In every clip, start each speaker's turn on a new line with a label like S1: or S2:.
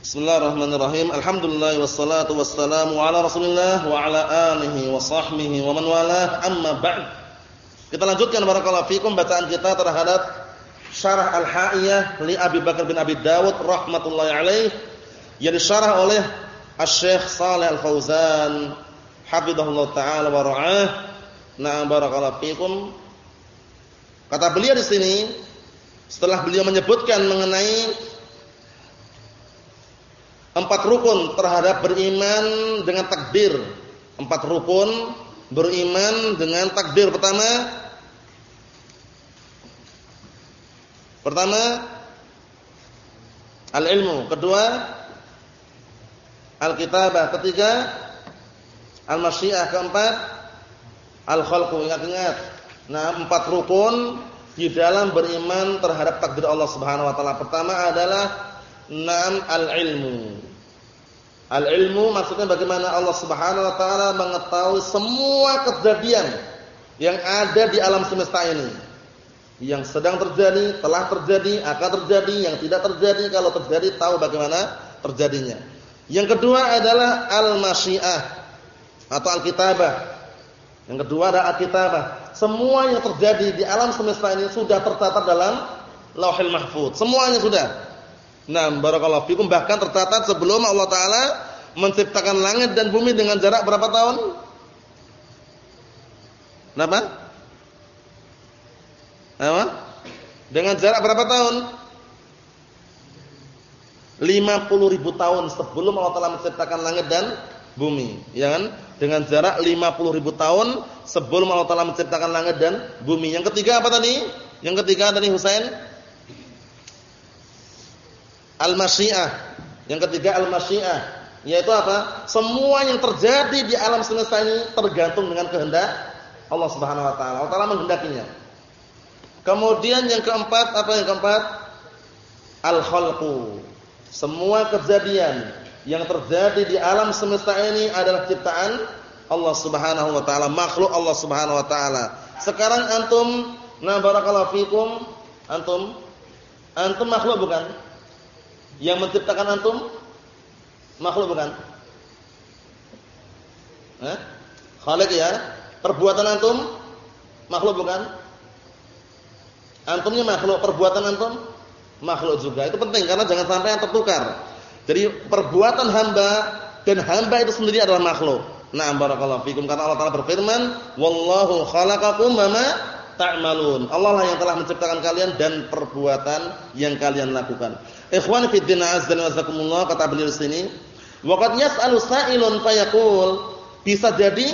S1: Bismillahirrahmanirrahim. Alhamdulillah wassalatu wassalamu ala Rasulillah wa ala alihi wa sahbihi wa man walah. Amma ba'd. Kita lanjutkan barakallahu fikum bacaan kita terhadap Syarah Al-Ha'iyah li Abi Bakar bin Abi Dawud rahmatullahi alaih yang disyarah oleh Asy-Syaikh Shalih Al-Fauzan hafizahullah taala wa ra'ah. Na'am barakallahu fikum. Kata beliau di sini setelah beliau menyebutkan mengenai Empat rukun terhadap beriman dengan takdir. Empat rukun beriman dengan takdir. Pertama, pertama al-ilmu. Kedua, al-kitabah. Ketiga, al-masyiah. Keempat, al-khalqu. Ingat-ingat. Nah, empat rukun di dalam beriman terhadap takdir Allah Subhanahu wa taala. Pertama adalah Naam al-ilmu. Al-ilmu maksudnya bagaimana Allah Subhanahu wa taala mengetahui semua kejadian yang ada di alam semesta ini. Yang sedang terjadi, telah terjadi, akan terjadi, yang tidak terjadi, kalau terjadi tahu bagaimana terjadinya. Yang kedua adalah al-masyiah atau al-kitabah. Yang kedua adalah al-kitabah. Semua yang terjadi di alam semesta ini sudah tercatat dalam Lauhil Mahfuz. Semuanya sudah. Nah, barakallahu fikum bahkan tercatat sebelum Allah taala menciptakan langit dan bumi dengan jarak berapa tahun? Kenapa? Apa? Dengan jarak berapa tahun? 50 ribu tahun sebelum Allah Taala menciptakan langit dan bumi, ya kan? Dengan jarak 50 ribu tahun sebelum Allah Taala menciptakan langit dan bumi. Yang ketiga apa tadi? Yang ketiga tadi Husain Al-masyiah. Yang ketiga al-masyiah, yaitu apa? Semua yang terjadi di alam semesta ini tergantung dengan kehendak Allah Subhanahu wa taala. Allah taala menghendakinya. Kemudian yang keempat, apa yang keempat? Al-khalqu. Semua kejadian yang terjadi di alam semesta ini adalah ciptaan Allah Subhanahu wa taala, makhluk Allah Subhanahu wa taala. Sekarang antum, na barakallahu fikum, antum antum makhluk bukan? Yang menciptakan antum makhluk bukan? Eh? Khalik ya. Perbuatan antum makhluk bukan? Antumnya makhluk, perbuatan antum makhluk juga. Itu penting karena jangan sampai yang tertukar. Jadi perbuatan hamba dan hamba itu sendiri adalah makhluk. Nah, barakallahu fikum karena Allah Taala berfirman, "Wallahu khalaqakum wa ma ta'malun." Allah lah yang telah menciptakan kalian dan perbuatan yang kalian lakukan. Ikhwan fi din azza wa kata beliau di sini, waqad yas'alu sa'ilun fayaqul, bisa jadi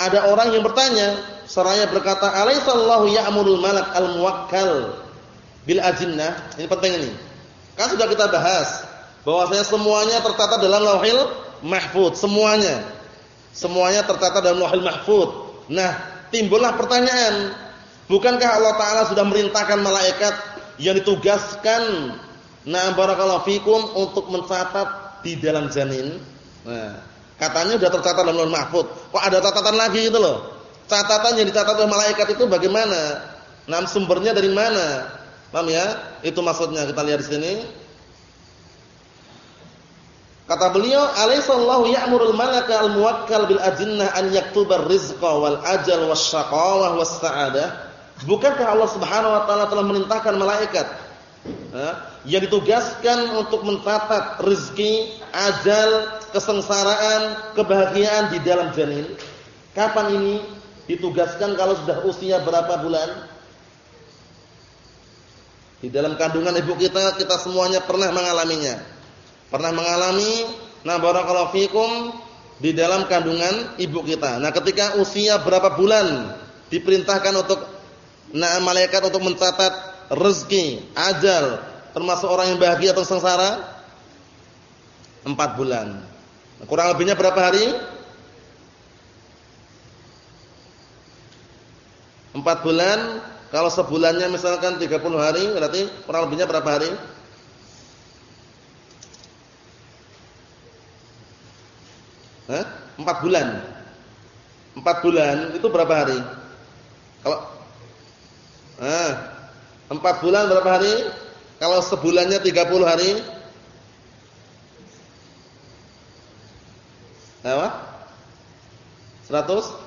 S1: ada orang yang bertanya seraya berkata, "Alaisallahu ya'murul malak al-muwakkal bil ajinnah?" Ini penting ini. Kan sudah kita bahas bahwasanya semuanya tercatat dalam Lauhil Mahfuz, semuanya. Semuanya tercatat dalam Lauhil Mahfuz. Nah, timbullah pertanyaan, bukankah Allah taala sudah merintahkan malaikat yang ditugaskan Nah, barakallahu fikum untuk mencatat di dalam janin. Nah, katanya sudah tercatat dalam Lauhul Mahfuz. Kok ada catatan lagi itu loh? Catatan yang dicatat oleh malaikat itu bagaimana? Nah, sumbernya dari mana? Paham ya? Itu maksudnya kita lihat di sini. Kata beliau, "Alaisallahu ya'murul malaka al-muwakkal bil ajinnah an yaktubar rizqa wal ajal wasyaqawah was sa'adah?" Bukankah Allah Subhanahu wa taala telah merintahkan malaikat yang ditugaskan untuk mencatat rezeki, ajal, kesengsaraan, kebahagiaan di dalam janin. Kapan ini ditugaskan kalau sudah usia berapa bulan? Di dalam kandungan ibu kita kita semuanya pernah mengalaminya. Pernah mengalami nah barakallahu fikum di dalam kandungan ibu kita. Nah, ketika usia berapa bulan diperintahkan untuk nah malaikat untuk mencatat rezeki, ajal, termasuk orang yang bahagia atau sengsara? Empat bulan. Kurang lebihnya berapa hari? Empat bulan. Kalau sebulannya misalkan 30 hari, berarti kurang lebihnya berapa hari? Hah? Empat bulan. Empat bulan itu berapa hari? Kalau ah, empat bulan berapa hari? Kalau sebulannya 30 hari Apa? 100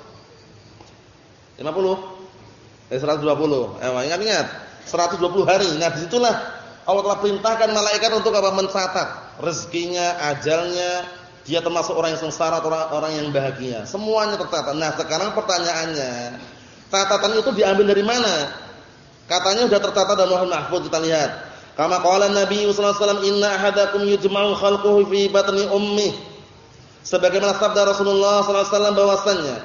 S1: 50 Eh 120 Ewa, ingat-ingat 120 hari Nah di situlah Allah telah perintahkan malaikat untuk apa? Mencatat rezekinya, ajalnya Dia termasuk orang yang sengsara atau orang, yang bahagia Semuanya tercatat Nah sekarang pertanyaannya Catatan itu diambil dari mana? Katanya sudah tercatat dalam Al-Mahfud kita lihat. Kama qala Nabi sallallahu alaihi wasallam, "Inna ahadakum yujma'u khalquhu fi batni ummi." Sebagaimana sabda Rasulullah sallallahu alaihi wasallam bahwasanya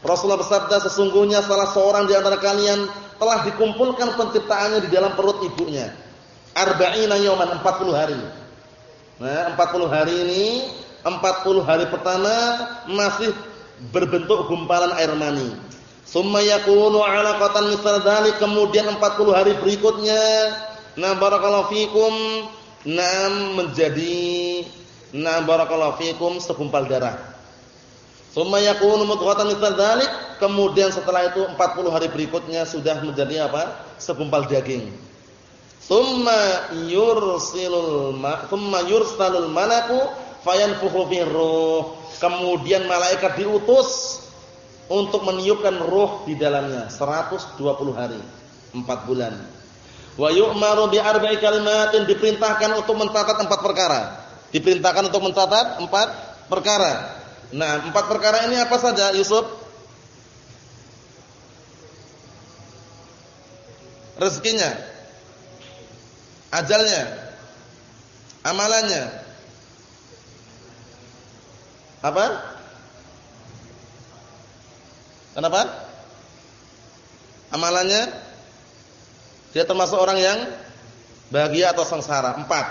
S1: Rasulullah bersabda sesungguhnya salah seorang di antara kalian telah dikumpulkan penciptaannya di dalam perut ibunya. Arba'ina yawman 40 hari. Nah, 40 hari ini 40 hari pertama masih berbentuk gumpalan air mani. Summa yakunu 'alaqatan mithal dzalik kemudian 40 hari berikutnya Nah barakallahu fikum Nah menjadi Nah barakallahu fikum segumpal darah. Summa yakunu mudghatan mithal dzalik, kemudian setelah itu 40 hari berikutnya sudah menjadi apa? Segumpal daging. Summa yursilul ma, summa yursalul malaku fayanfukhu ruh. Kemudian malaikat diutus untuk meniupkan ruh di dalamnya 120 hari, 4 bulan. Wa yu'maru bi arba'i kalimatin diperintahkan untuk mencatat empat perkara. Diperintahkan untuk mencatat empat perkara. Nah, empat perkara ini apa saja, Yusuf? Rezekinya, ajalnya, amalannya. Apa? Kenapa? Amalannya dia termasuk orang yang bahagia atau sengsara. Empat.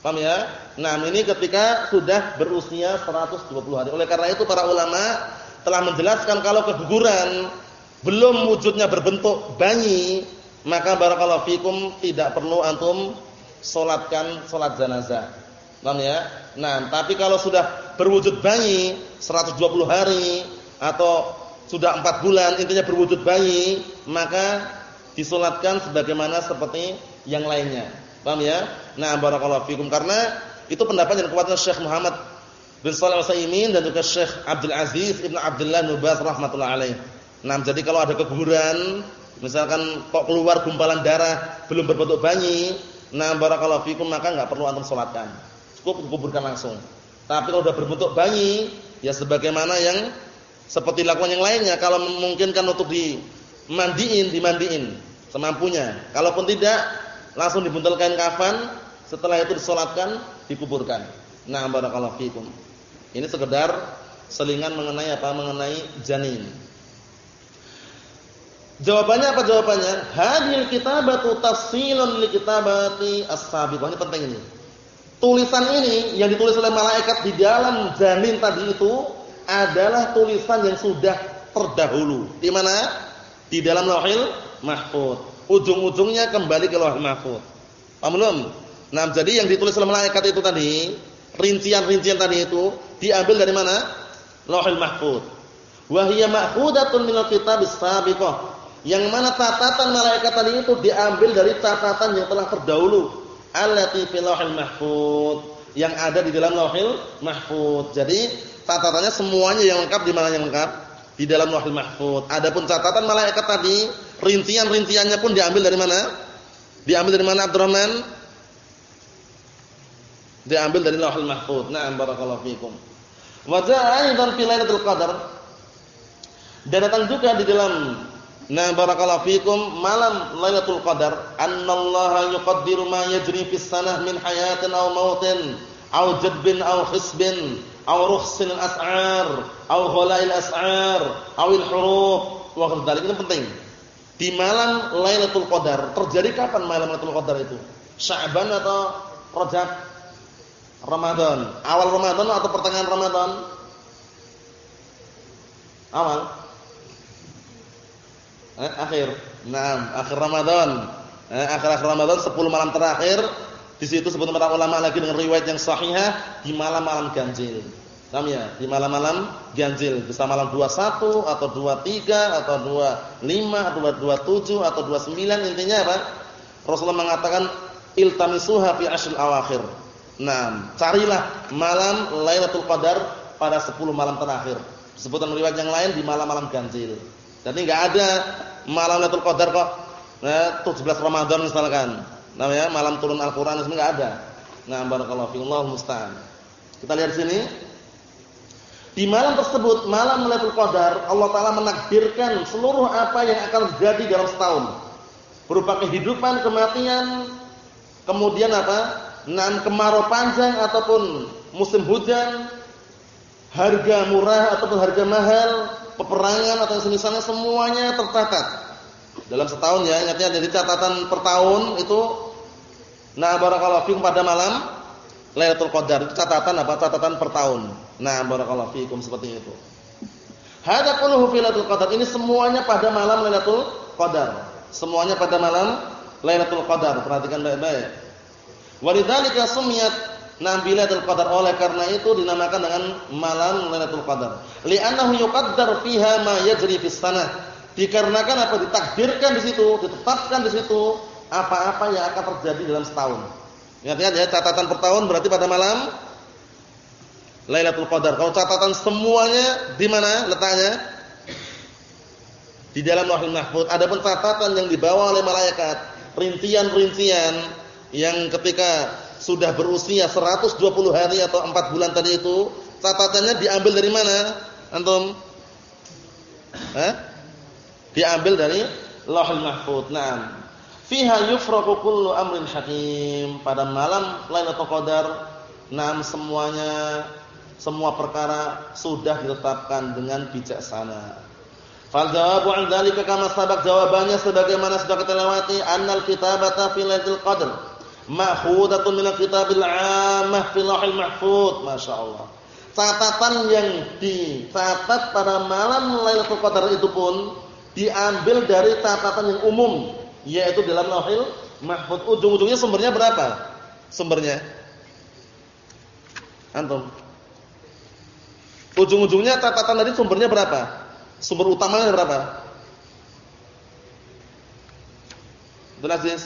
S1: Paham ya? Nah, ini ketika sudah berusia 120 hari. Oleh karena itu para ulama telah menjelaskan kalau keguguran belum wujudnya berbentuk bayi, maka barakallahu fikum tidak perlu antum salatkan salat jenazah. Paham ya? Nah, tapi kalau sudah berwujud bayi 120 hari atau sudah 4 bulan intinya berwujud bayi, maka disolatkan sebagaimana seperti yang lainnya. Paham ya? Nah, barakallahu fikum karena itu pendapat yang kuatnya Syekh Muhammad bin Shalih Al-Utsaimin dan juga Syekh Abdul Aziz Ibnu Abdullah Nubas rahimatullah alaih. Nah, jadi kalau ada keguguran, misalkan kok keluar gumpalan darah belum berbentuk bayi, nah barakallahu fikum maka enggak perlu antum salatkan. Cukup kuburkan langsung. Tapi kalau sudah berbentuk bayi, ya sebagaimana yang seperti lakukan yang lainnya kalau memungkinkan untuk dimandiin, dimandiin semampunya. Kalaupun tidak, langsung dibuntel kain kafan, setelah itu disolatkan, dikuburkan. Nah, barakallahu fikum. Ini sekedar selingan mengenai apa? Mengenai janin. Jawabannya apa jawabannya? Hadil kitabatu tafsilun li kitabati as-sabiqah. Ini penting ini. Tulisan ini yang ditulis oleh malaikat di dalam janin tadi itu adalah tulisan yang sudah terdahulu. Di mana? Di dalam Lauhil mahfud. Ujung-ujungnya kembali ke lauh mahfud. Paham belum? Nah, jadi yang ditulis oleh malaikat itu tadi, rincian-rincian tadi itu diambil dari mana? Lauhul mahfud. Wa hiya ma'khudatun minal kitabis sabiqah. Yang mana catatan malaikat tadi itu diambil dari catatan yang telah terdahulu. Allati fil lauhil mahfud. Yang ada di dalam lauhil mahfud. Jadi catatannya semuanya yang lengkap di mana yang lengkap? Di dalam Lauhul Mahfuz. Adapun catatan malaikat tadi, rincian-rinciannya pun diambil dari mana? Diambil dari mana Abdurrahman? Diambil dari Lauhul Mahfuz. Na'am barakallahu fikum. Wa ja'a aidan fi Lailatul Qadar. Dan datang juga di dalam Nah barakallahu fikum malam Lailatul Qadar annallaha yuqaddiru ma yajri fis sanah min hayatin aw mautin aw jadbin aw hisbin aw rukhsil as'ar aw ghalail as'ar aw al huruf wa dzalik ini penting. Di malam Lailatul Qadar terjadi kapan malam Lailatul Qadar itu? Sya'ban atau Rajab? Ramadan. Awal Ramadan atau pertengahan Ramadan? Awal. Eh, akhir. Nah akhir Ramadan. Eh, akhir-akhir Ramadan 10 malam terakhir di situ sebutkan para ulama lagi dengan riwayat yang sahihah di malam-malam ganjil. Paham ya? Di malam-malam ganjil, bisa malam 21 atau 23 atau 25 atau 27 atau 29 intinya apa? Rasulullah mengatakan iltamisuha fi ashr awakhir. Nah, carilah malam Lailatul Qadar pada 10 malam terakhir. Sebutan riwayat yang lain di malam-malam ganjil. Jadi enggak ada malam Lailatul Qadar kok nah, 17 Ramadan misalkan. Namanya malam turun Al-Qur'an itu enggak ada. Nah, barakallahu Allah musta'an. Kita lihat sini. Di malam tersebut, malam Lailatul Qadar, Allah taala menakdirkan seluruh apa yang akan terjadi dalam setahun. Berupa kehidupan, kematian, kemudian apa? Nan kemarau panjang ataupun musim hujan, harga murah ataupun harga mahal, peperangan atau semisalnya semuanya tercatat. Dalam setahun ya, ingatnya jadi catatan per tahun itu nah barakallahu fikum pada malam Lailatul Qadar itu catatan apa? Catatan per tahun. Nah barakallahu fikum seperti itu. Hada kulluhu fi Lailatul Qadar. Ini semuanya pada malam Lailatul Qadar. Semuanya pada malam Lailatul Qadar. Perhatikan baik-baik. Walidzalika sumiyat Nabilatul Qadar oleh karena itu dinamakan dengan malam Lailatul Qadar. Li'annahu yuqaddar fiha ma yajri fis sanah. Dikarenakan apa ditakdirkan di situ, ditetapkan di situ apa-apa yang akan terjadi dalam setahun. Ingat-ingat ya, catatan per tahun berarti pada malam Lailatul Qadar. Kalau catatan semuanya di mana letaknya? Di dalam Lauhul Mahfuz. Adapun catatan yang dibawa oleh malaikat, rincian-rincian yang ketika sudah berusia 120 hari atau 4 bulan tadi itu, catatannya diambil dari mana? Antum? Hah? Diambil dari Lauhul Mahfuz. Naam. Fiha yufraqu kullu amrin hakim. Pada malam Lailatul Qadar, naam semuanya semua perkara sudah ditetapkan dengan bijaksana. Fal jawabu an dzalika kama sabaq jawabannya sebagaimana sudah kita lewati annal kitabata fi lailatul qadr ma'khudatun minal kitabil 'ammah fil lauhil mahfuz masyaallah catatan yang dicatat pada malam Lailatul Qadar itu pun diambil dari catatan yang umum yaitu dalam lauhil mahfuz ujung-ujungnya sumbernya berapa? Sumbernya? Antum. Ujung-ujungnya catatan tadi sumbernya berapa? Sumber utamanya berapa? Betul Aziz?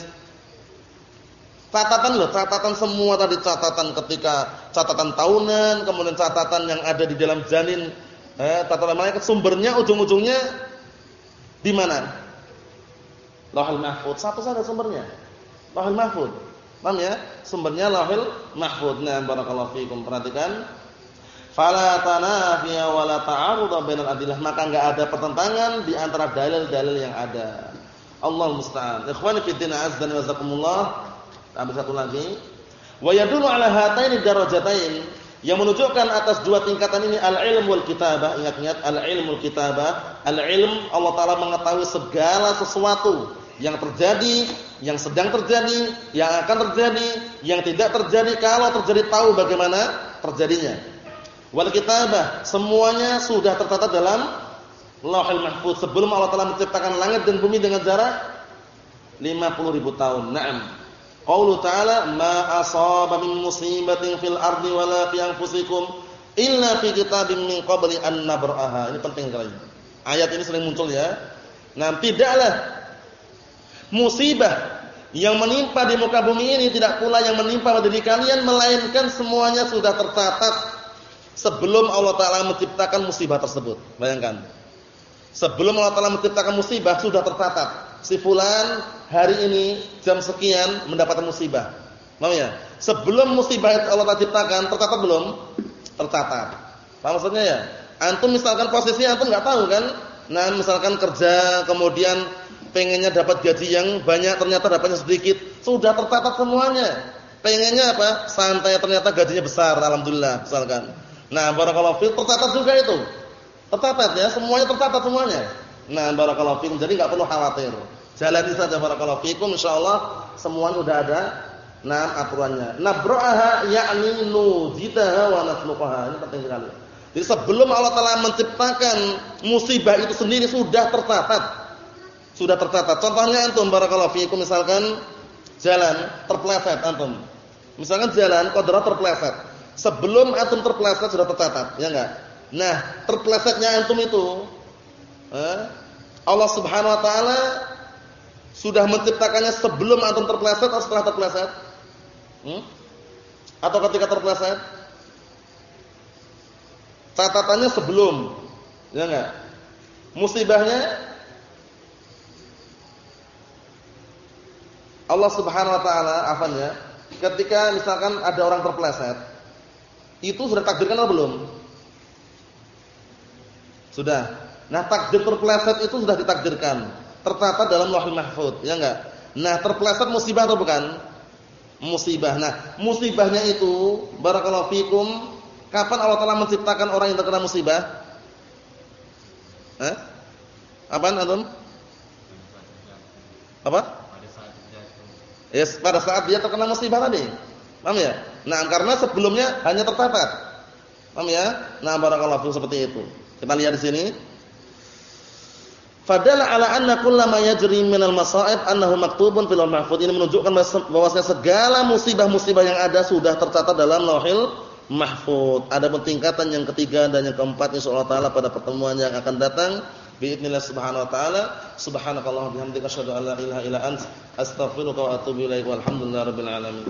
S1: Catatan loh, catatan semua tadi. Catatan ketika catatan tahunan, kemudian catatan yang ada di dalam janin, eh, catatan malaikat sumbernya ujung-ujungnya di mana? Lauhul Mahfuz. Satu saja sumbernya. Lauhul Mahfuz. Paham ya? Sumbernya Lauhul Mahfuz. Nah, barakallahu fiikum. Perhatikan fala tanafiya wala ta'arudha bainal adillah maka enggak ada pertentangan di antara dalil-dalil yang ada. Allah musta'an. Ikhwani fi din azza wa jazakumullah. Tambah satu lagi. Wa yadullu ala hataini darajatain yang menunjukkan atas dua tingkatan ini al-ilm wal kitabah. Ingat-ingat al-ilm wal kitabah. Al-ilm Allah taala mengetahui segala sesuatu yang terjadi, yang sedang terjadi, yang akan terjadi, yang tidak terjadi kalau terjadi tahu bagaimana terjadinya wal kitabah semuanya sudah tercatat dalam Lauhul Mahfuz sebelum Allah Taala menciptakan langit dan bumi dengan jarak 50 ribu tahun. Naam. Qaulu ta'ala ma asaba min musibatin fil ardi wala fi anfusikum illa fi kitabim min qabli an nabraha. Ini penting sekali. Ayat ini sering muncul ya. Nah, tidaklah musibah yang menimpa di muka bumi ini tidak pula yang menimpa pada diri kalian melainkan semuanya sudah tercatat sebelum Allah Taala menciptakan musibah tersebut. Bayangkan. Sebelum Allah Taala menciptakan musibah sudah tercatat. Si fulan hari ini jam sekian mendapatkan musibah. Mau ya? Sebelum musibah itu Allah ciptakan tercatat belum? Tercatat. Apa maksudnya ya? Antum misalkan posisi antum nggak tahu kan? Nah, misalkan kerja kemudian pengennya dapat gaji yang banyak ternyata dapatnya sedikit, sudah tercatat semuanya. Pengennya apa? Santai ternyata gajinya besar alhamdulillah misalkan. Nah, barakallahu fiik tercatat juga itu. Tercatat ya, semuanya tercatat semuanya. Nah, barakallahu fiikum. Jadi enggak perlu khawatir. Jalani saja barakallahu fiikum insyaallah semuanya sudah ada nah aturannya. Nabraha ya'ni nujidaha wa nasluqaha. Ini penting sekali. Jadi sebelum Allah Taala menciptakan musibah itu sendiri sudah tercatat. Sudah tercatat. Contohnya antum barakallahu fiikum misalkan jalan terpleset antum. Misalkan jalan kodrat terpleset Sebelum antum terpeleset sudah tercatat, ya enggak? Nah, terpelesetnya antum itu eh, Allah Subhanahu wa taala sudah menciptakannya sebelum antum terpeleset atau setelah terpeleset? Hmm? Atau ketika terpeleset? Catatannya sebelum. Ya enggak? Musibahnya Allah Subhanahu wa taala afanya ketika misalkan ada orang terpeleset itu sudah takdirkan atau belum? Sudah. Nah, takdir terpeleset itu sudah ditakdirkan, tertata dalam Lauhul Mahfuz, ya enggak? Nah, terpeleset musibah atau bukan? Musibah. Nah, musibahnya itu barakallahu fikum, kapan Allah Taala menciptakan orang yang terkena musibah? Eh? Apaan antum? Apa? Yes, pada saat dia terkena musibah tadi. Paham ya? Nah, karena sebelumnya hanya tertata. Paham ya? Nah, barakallahu fikum seperti itu. Kita lihat di sini. Fadala ala anna kullama yajri minal masa'ib annahu maktubun fil mahfuz. Ini menunjukkan bahwasanya segala musibah-musibah yang ada sudah tercatat dalam Lauhil Mahfuz. Ada tingkatan yang ketiga dan yang keempat insyaallah taala pada pertemuan yang akan datang. Biidznillah subhanahu wa taala. Subhanakallahumma bihamdika asyhadu an la ilaha illa anta astaghfiruka wa atubu ilaik. Walhamdulillahirabbil alamin.